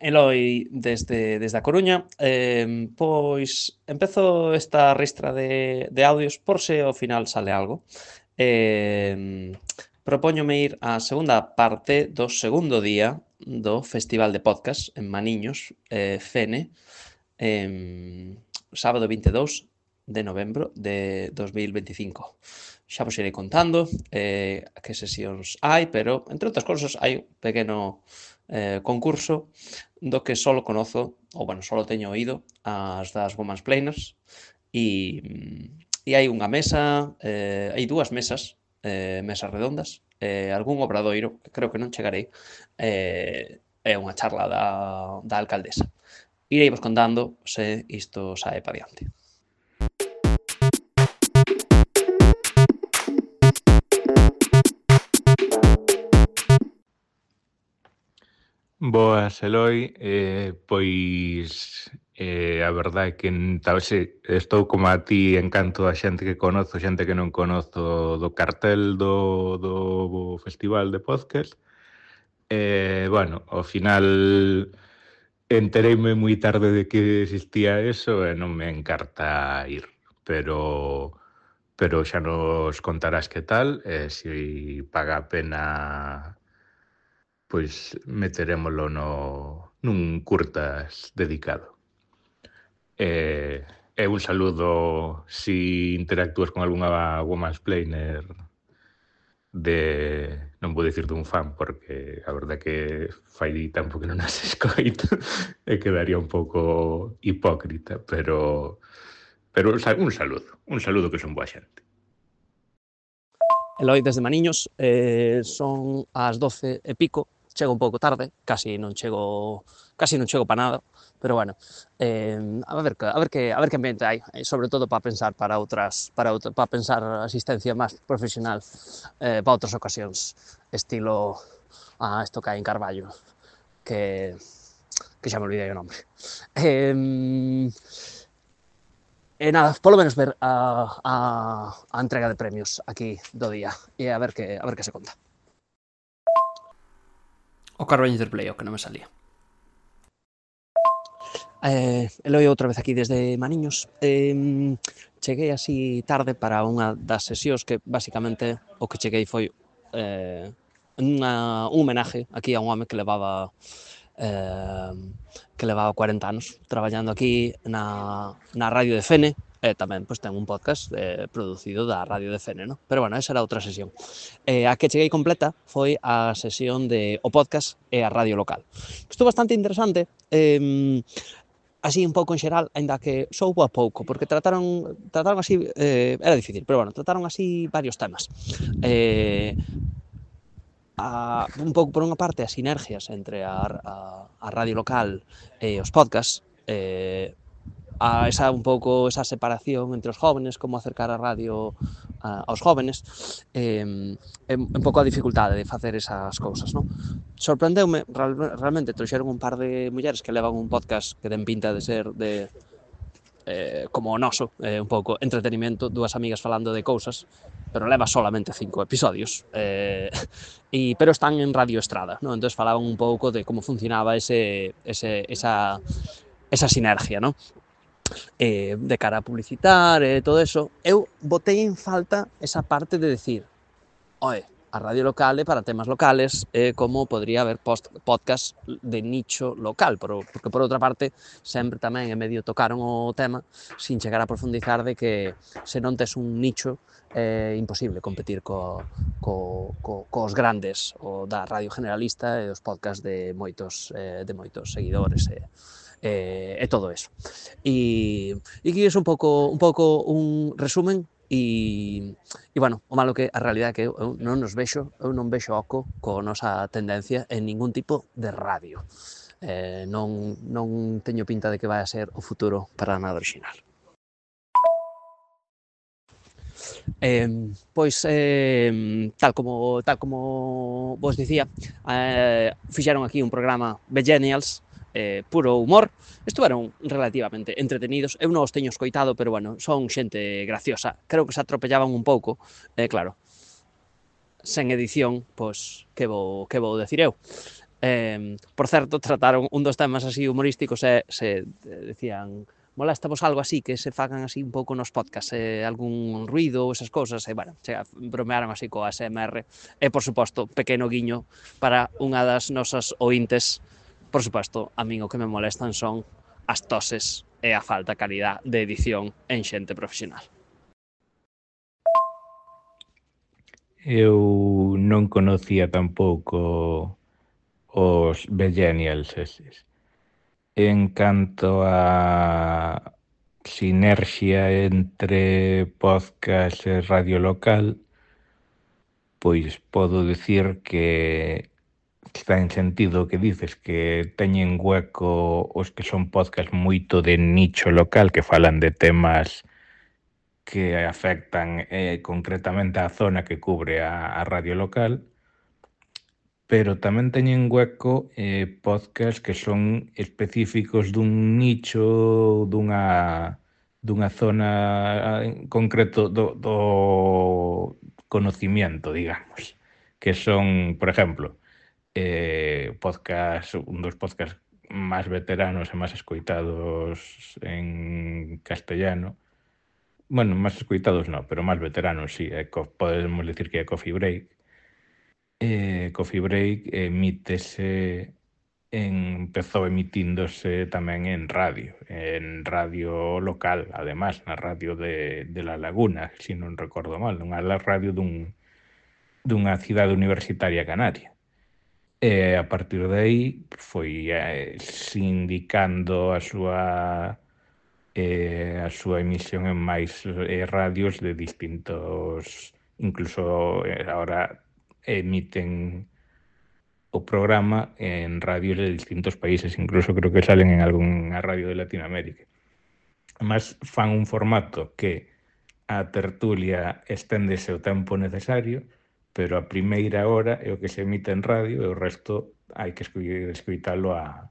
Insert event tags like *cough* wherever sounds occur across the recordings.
Eloi desde, desde a Coruña. Eh, pois empezo esta ristra de, de audios por se ao final sale algo. Eh, propóñome ir á segunda parte do segundo día do Festival de Podcast en Maniños, eh, Fene, eh, sábado 22 de novembro de 2025. Xa vos irei contando eh, que sesións hai, pero, entre outras cousas, hai un pequeno eh, concurso do que só conozo, ou bueno, só teño oído, as das Women's Planers, e, mm, e hai unha mesa, eh, hai dúas mesas, eh, mesas redondas, eh, algún obradoiro, que creo que non chegarei, eh, é unha charla da, da alcaldesa. Irei vos contando se isto sae pa diante. Boas, Eloi. Eh, pois eh, a verdade é que tal se eh, estou como a ti en canto a xente que conozo, xente que non conozo do cartel do, do festival de podcast. Eh, bueno, ao final entereime moi tarde de que existía eso e non me encarta ir, pero pero xa nos contarás que tal, eh, se si paga a pena pois meterémolo no, nun curtas dedicado. Eh, e, e un saludo si interactúas con algunha woman's planer de non vou dicir dun fan porque a verdade que fai tempo que non as *laughs* escoito e quedaría un pouco hipócrita, pero pero un saludo, un saludo que son boa xente. Eloi desde Maniños, eh, son as 12 e pico, chego un pouco tarde, casi non chego casi non chego para nada, pero bueno, eh, a ver a ver que a ver que ambiente hai, eh, sobre todo para pensar para outras para outra, para pensar asistencia máis profesional eh, para outras ocasións, estilo a ah, isto que hai en Carballo, que que xa me olvidei o nome. Eh, E nada, polo menos ver a, a, a entrega de premios aquí do día e a ver que a ver que se conta. O Carbañes Interplay, o que non me salía. Eh, Eloi outra vez aquí desde Maniños. Eh, cheguei así tarde para unha das sesións que basicamente o que cheguei foi eh, unha, un homenaje aquí a un home que levaba eh, que levaba 40 anos traballando aquí na, na radio de Fene, e tamén pois, ten un podcast eh, producido da Radio de Feneno. Pero bueno, esa era outra sesión. Eh, a que cheguei completa foi a sesión de o podcast e a radio local. Estou bastante interesante, eh, así un pouco en xeral, aínda que soubo a pouco, porque trataron trataron así, eh, era difícil, pero bueno, trataron así varios temas. Eh, a, un pouco por unha parte as sinergias entre a, a, a radio local e os podcasts, eh, a esa un pouco esa separación entre os jóvenes, como acercar a radio a, aos jóvenes, eh, é un pouco a dificultade de facer esas cousas, non? Sorprendeume, real, realmente trouxeron un par de mulleres que levan un podcast que den pinta de ser de eh, como o noso, eh, un pouco entretenimento, dúas amigas falando de cousas, pero leva solamente cinco episodios, eh, *laughs* e, pero están en Radio Estrada, ¿no? entón falaban un pouco de como funcionaba ese, ese, esa, esa sinergia, ¿no? eh, de cara a publicitar e eh, todo eso, eu botei en falta esa parte de decir, oe, a radio local é para temas locales, eh, como podría haber post, podcast de nicho local, pero, porque por outra parte sempre tamén e medio tocaron o tema sin chegar a profundizar de que se non tes un nicho é eh, imposible competir co, co, co, cos grandes o da radio generalista e os podcast de moitos eh, de moitos seguidores e eh eh, e todo eso. E, e que é un pouco, un pouco un resumen e, e bueno, o malo que a realidade é que eu, eu non nos vexo, eu non vexo oco co nosa tendencia en ningún tipo de radio. Eh, non, non teño pinta de que vai a ser o futuro para nada original. Eh, pois eh, tal como tal como vos dicía, eh, fixeron aquí un programa Begenials eh, puro humor, estuveron relativamente entretenidos. Eu non os teño escoitado, pero bueno, son xente graciosa. Creo que se atropellaban un pouco, eh, claro. Sen edición, pois, que vou, que vou decir eu. Eh, por certo, *laughs* trataron un dos temas así humorísticos e se eh, decían molestamos algo así, que se fagan así un pouco nos podcasts, eh, algún ruido ou esas cousas, e, eh, bueno, se bromearon así co ASMR, e, por suposto, pequeno guiño para unha das nosas ointes Por suposto, a min o que me molestan son as toses e a falta de calidad de edición en xente profesional. Eu non conocía tampouco os Bellenials eses. En canto a sinerxia entre podcast e radio local, pois podo dicir que que en sentido o que dices que teñen hueco os que son podcast moito de nicho local que falan de temas que afectan eh, concretamente a zona que cubre a, a radio local pero tamén teñen hueco eh, podcast que son específicos dun nicho dunha dunha zona en concreto do, do conocimiento, digamos que son, por exemplo, eh, podcast, un dos podcasts máis veteranos e máis escoitados en castellano. Bueno, máis escoitados non, pero máis veteranos, sí. Eh, podemos decir que é Coffee Break. Eh, Coffee Break emítese en, empezou emitíndose tamén en radio, en radio local, además, na radio de, de La Laguna, se si non recordo mal, unha radio dun, dunha cidade universitaria canaria. E a partir de aí foi eh, sindicando a súa eh, a súa emisión en máis eh, radios de distintos incluso eh, ahora emiten o programa en radios de distintos países, incluso creo que salen en algunha radio de Latinoamérica. Mas fan un formato que a tertulia esténdese o tempo necesario, pero a primeira hora é o que se emite en radio e o resto hai que escuitalo a,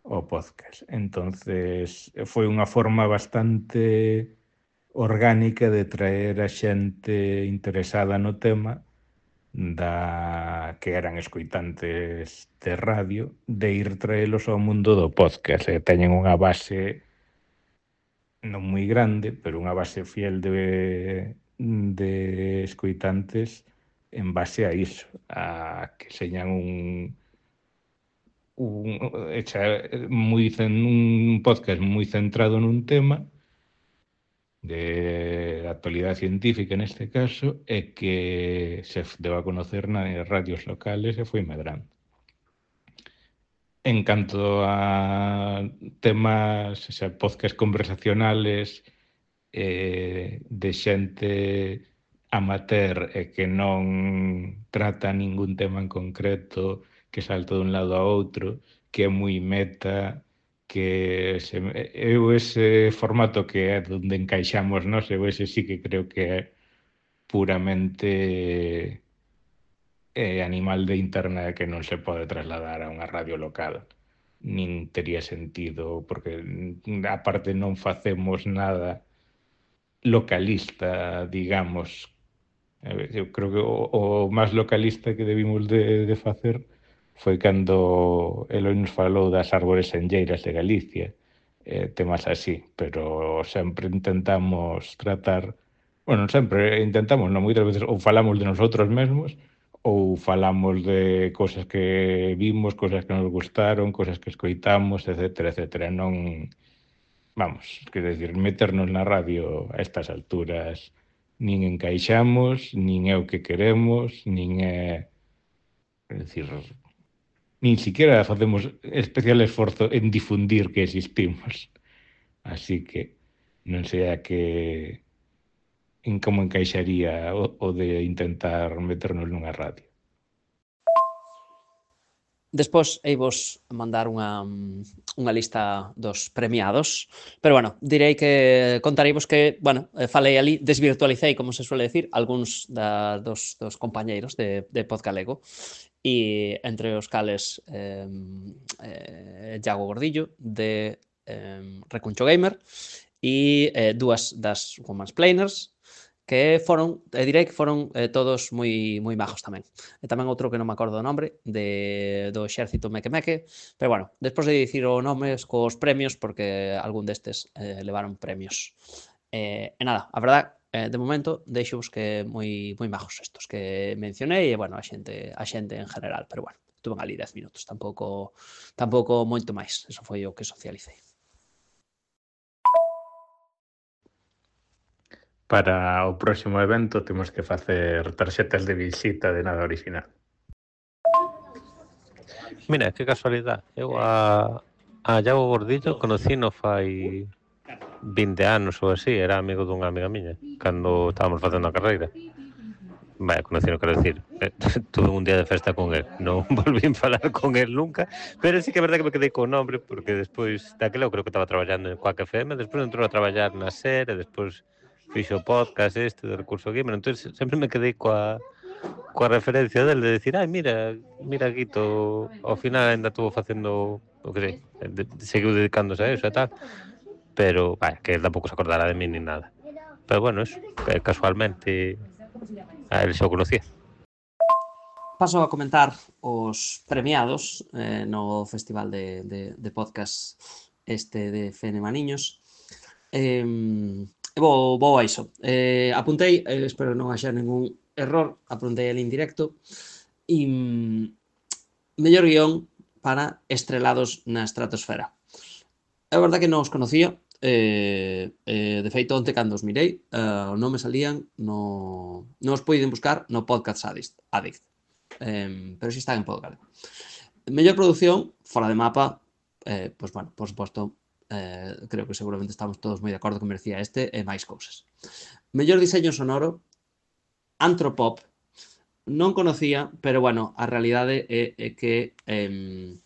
ao podcast. entonces foi unha forma bastante orgánica de traer a xente interesada no tema da que eran escoitantes de radio de ir traelos ao mundo do podcast e teñen unha base non moi grande pero unha base fiel de, de escoitantes en base a iso, a que señan un un echa moi un podcast moi centrado nun tema de actualidade científica neste caso é que se deu a conocer nas radios locales e foi medrando. En canto a temas, xa, podcast conversacionales eh, de xente amateur e que non trata ningún tema en concreto, que salta dun lado a outro, que é moi meta, que se, eu ese formato que é onde encaixamos nós, eu ese sí que creo que é puramente eh, animal de internet que non se pode trasladar a unha radio local. Nin tería sentido porque mm, aparte non facemos nada localista, digamos, Eu creo que o, o máis localista que debimos de, de facer foi cando Eloi nos falou das árbores enlleiras de Galicia, eh, temas así, pero sempre intentamos tratar, bueno, sempre intentamos, non moitas veces, ou falamos de nosotros mesmos, ou falamos de cosas que vimos, cosas que nos gustaron, cosas que escoitamos, etc, etc. Non, vamos, quero decir, meternos na radio a estas alturas nin encaixamos, nin é o que queremos, nin é... É dicir, nin siquiera facemos especial esforzo en difundir que existimos. Así que non sei a que en como encaixaría o, o de intentar meternos nunha radio. Despois aí vos mandar unha, unha lista dos premiados, pero bueno, direi que contareivos que, bueno, eh, falei ali, desvirtualicei, como se suele decir, algúns da, dos, dos compañeiros de, de Podgalego, e entre os cales eh, eh, Iago Gordillo, de eh, Recuncho Gamer, e eh, dúas das Woman's Planers, que foron, e direi que foron eh, todos moi moi majos tamén. E tamén outro que non me acordo do nome, de, do exército Meque Meque, pero bueno, despois de dicir o nomes cos premios, porque algún destes eh, levaron premios. Eh, e nada, a verdad, eh, de momento, deixo que moi moi majos estos que mencionei, e bueno, a xente, a xente en general, pero bueno, tuve ali 10 minutos, tampouco tampouco moito máis, eso foi o que socialicei. Para o próximo evento temos que facer tarxetas de visita de nada original. Mira, que casualidade. Eu a, a Iago Gordillo conocí no fai 20 anos ou así, era amigo dunha amiga miña, cando estábamos facendo a carreira. Vaya, conocí, non quero decir, eh, *laughs* tuve un día de festa con el, non *laughs* volví a falar con él nunca, pero sí que é verdade que me quedei con o nombre, porque despois daquela eu creo que estaba traballando en Quack FM, despois entrou a traballar na SER, e despois fixo podcast este de recurso gamer, entón sempre me quedei coa, coa referencia del de decir, ai, mira, mira Guito, ao final ainda estuvo facendo, o que sei, de, seguiu dedicándose a eso e tal, pero, vai, que tampouco se acordara de mí ni nada. Pero bueno, eso, eh, casualmente, a él xa o conocía. Paso a comentar os premiados eh, no Festival de, de, de Podcast este de Fene Maniños. Eh, Vou, vou a iso. Eh, apuntei, eh, espero non haxa ningún error, apuntei el indirecto, e mm, mellor guión para estrelados na estratosfera. É verdad que non os conocía, eh, eh, de feito, onte cando os mirei, eh, non me salían, no, non os poden buscar no Podcast Addict, Addict eh, pero si están en Podcast. Mellor produción, fora de mapa, eh, pois, pues, bueno, por suposto, eh, creo que seguramente estamos todos moi de acordo que merecía este, e máis cousas. Mellor diseño sonoro, Antropop, non conocía, pero bueno, a realidade é, é que eh,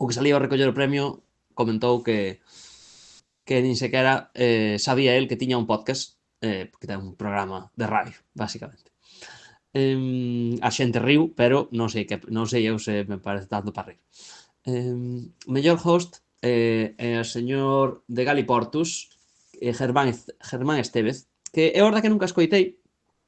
o que salía a recoller o premio comentou que que nin sequera eh, sabía el que tiña un podcast, eh, que ten un programa de radio, basicamente. Eh, a xente riu, pero non sei que non sei eu se me parece tanto para rir. Eh, mellor host, eh, eh, o señor de Galiportus, eh, Germán, Germán Estevez, que é verdad que nunca escoitei,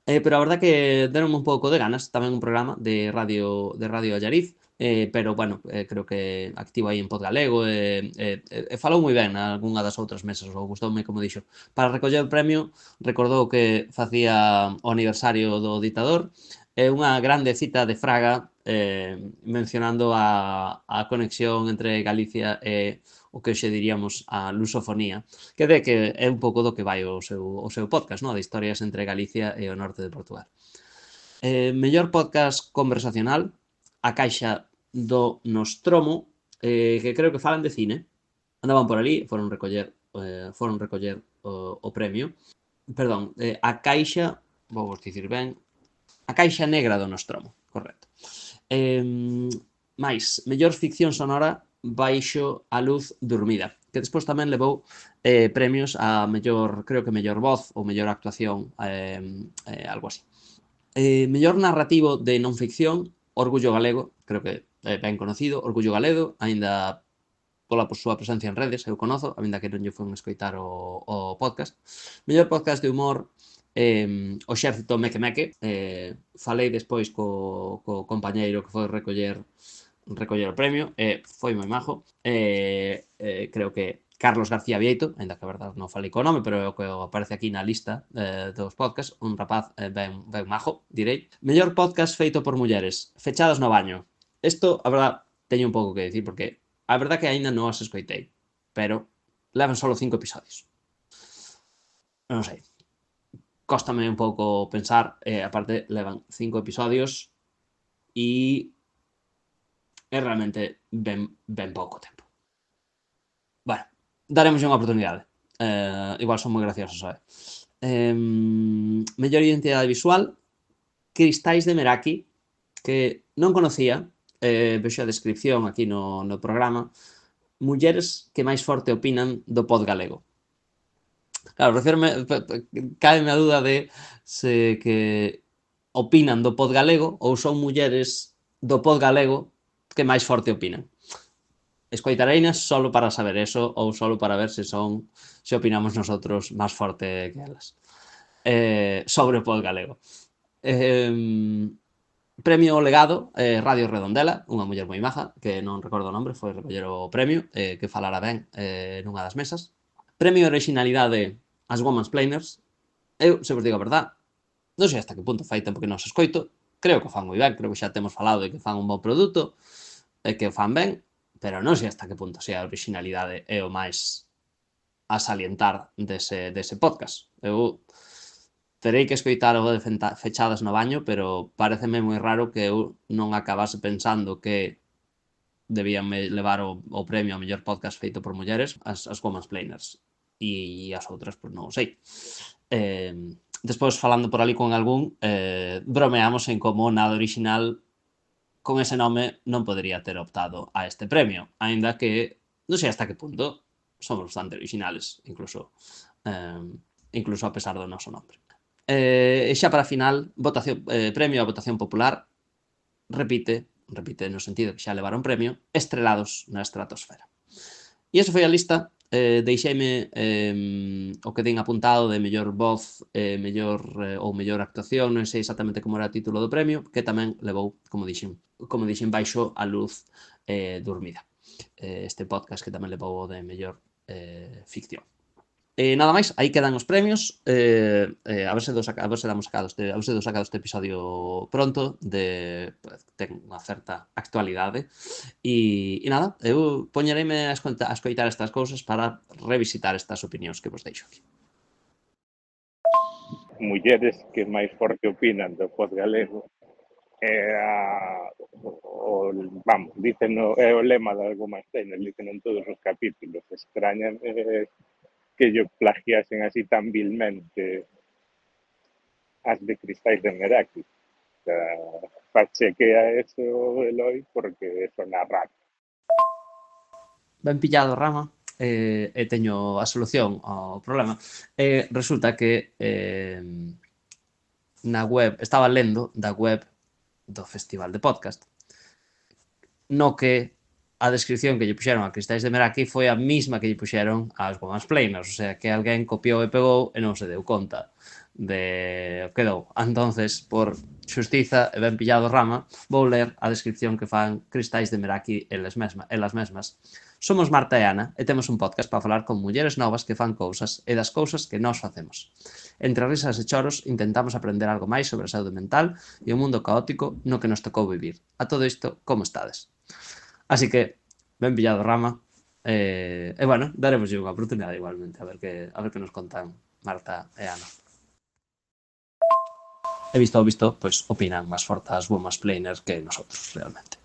eh, pero a verdad que deron un pouco de ganas, tamén un programa de radio de Radio Allariz, eh, pero bueno, eh, creo que activo aí en Podgalego e eh, eh, eh, falou moi ben algunha das outras mesas, ou gustoume como dixo. Para recoller o premio, recordou que facía o aniversario do ditador, é unha grande cita de Fraga eh, mencionando a, a conexión entre Galicia e o que hoxe diríamos a lusofonía, que de que é un pouco do que vai o seu, o seu podcast, no? de historias entre Galicia e o norte de Portugal. Eh, mellor podcast conversacional, a caixa do Nostromo, eh, que creo que falan de cine. Andaban por ali, foron recoller, eh, foron recoller o, o premio. Perdón, eh, a caixa, vou vos dicir ben, a caixa negra do Nostromo, correcto. Eh, máis, mellor ficción sonora baixo a luz dormida, que despois tamén levou eh, premios a mellor, creo que mellor voz ou mellor actuación, eh, eh, algo así. Eh, mellor narrativo de non ficción, Orgullo Galego, creo que é eh, ben conocido, Orgullo Galego, aínda pola por súa presencia en redes, eu conozo, aínda que non lle fun escoitar o, o podcast. Mellor podcast de humor, eh, o xército meque meque eh, falei despois co, co compañeiro que foi recoller recoller o premio eh, foi moi majo eh, eh, creo que Carlos García Vieito, ainda que a verdade non falei co nome, pero é o que aparece aquí na lista eh, dos podcasts, un rapaz eh, ben, ben majo, direi. Mellor podcast feito por mulleres, fechadas no baño. Isto, a verdade, teño un pouco que decir, porque a verdade que aínda non as escoitei, pero levan solo cinco episodios. Non sei, Cóstame un pouco pensar, eh, aparte levan cinco episodios e é realmente ben, ben pouco tempo. Bueno, daremos unha oportunidade. Eh, igual son moi graciosos, sabe? Eh, mellor identidade visual, Cristais de Meraki, que non conocía, eh, vexo a descripción aquí no, no programa, mulleres que máis forte opinan do pod galego. Claro, refirme, caeme a dúda de se que opinan do pod galego ou son mulleres do pod galego que máis forte opinan. Escoitareinas solo para saber eso ou solo para ver se son se opinamos nosotros máis forte que elas. Eh, sobre o pod galego. Eh, premio legado eh, Radio Redondela, unha muller moi maja, que non recordo o nombre, foi recoller o premio, eh, que falara ben eh, nunha das mesas. Premio Originalidade as woman's planers, eu, se vos digo a verdade, non sei hasta que punto fai tempo que non os escoito, creo que o fan moi ben, creo que xa temos falado de que fan un bon produto, e que o fan ben, pero non sei hasta que punto sea a originalidade é o máis a salientar dese, dese podcast. Eu terei que escoitar o de fechadas no baño, pero pareceme moi raro que eu non acabase pensando que debían levar o, o premio ao mellor podcast feito por mulleres as, as Women's Planers e as outras, pois non o sei. Eh, despois, falando por ali con algún, eh, bromeamos en como nada original con ese nome non podería ter optado a este premio, aínda que non sei hasta que punto somos bastante originales, incluso eh, incluso a pesar do noso nome. Eh, e xa para final, votación, eh, premio a votación popular repite, repite no sentido que xa levaron premio, estrelados na estratosfera. E esa foi a lista eh, deixeime eh, o que ten apuntado de mellor voz, eh, mellor eh, ou mellor actuación, non sei exactamente como era o título do premio, que tamén levou, como dixen, como dixen baixo a luz eh, dormida. Eh, este podcast que tamén levou o de mellor eh, ficción. Eh, nada máis, aí quedan os premios. Eh, eh, a ver se dos, a ver se damos sacado este, a ver se dos sacado este episodio pronto de pues, ten unha certa actualidade. E, e nada, eu poñereime a, escoita, a escoitar estas cousas para revisitar estas opinións que vos deixo aquí. Mulleres que máis forte opinan do pod galego é a, o, vamos, dicen, é o lema de algo máis tenes, dicen en todos os capítulos, extrañan, eh, que yo plagiasen así tan vilmente As de Cristais de Meraki. O sea, fachequea eso, Eloy, porque sona raro. Ben pillado, Rama. Eh, e teño a solución ao problema. Eh, resulta que eh, na web, estaba lendo da web do Festival de Podcast, no que a descripción que lle puxeron a Cristais de Meraki foi a mesma que lle puxeron aos Gomas Planers, o sea, que alguén copiou e pegou e non se deu conta de quedou. Entonces, por xustiza e ben pillado rama, vou ler a descripción que fan Cristais de Meraki elas, mesma, elas mesmas. Somos Marta e Ana e temos un podcast para falar con mulleres novas que fan cousas e das cousas que nós facemos. Entre risas e choros intentamos aprender algo máis sobre a saúde mental e o mundo caótico no que nos tocou vivir. A todo isto, como estades? Así que, ben pillado rama. Eh, e bueno, daremos unha oportunidade igualmente, a ver que, a ver que nos contan Marta e Ana. He visto, visto, pois opinan máis fortas, boas planers que nosotros, realmente.